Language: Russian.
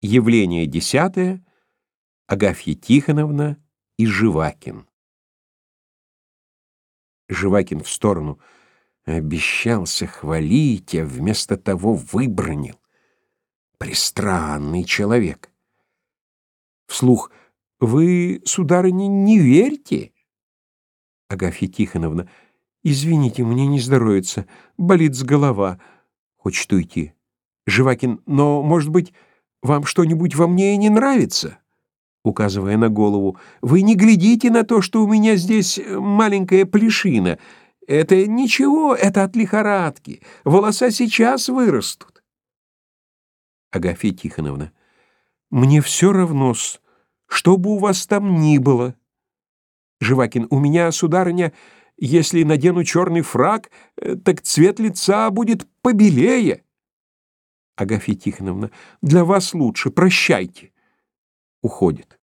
Явление десятое. Агафья Тихоновна и Живакин. Живакин в сторону. Обещался хвалить, а вместо того выбронил. Пристранный человек. Вслух. Вы, сударыня, не верьте. Агафья Тихоновна. Извините, мне не здоровится. Болит с голова. Хочет уйти. Живакин. Но, может быть... Вам что-нибудь во мне не нравится?» Указывая на голову. «Вы не глядите на то, что у меня здесь э, маленькая плешина. Это ничего, это от лихорадки. Волоса сейчас вырастут». Агафья Тихоновна. «Мне все равно, что бы у вас там ни было». Живакин. «У меня, сударыня, если надену черный фраг, э, так цвет лица будет побелее». Агафья Тихоновна, для вас лучше, прощайте. Уходит.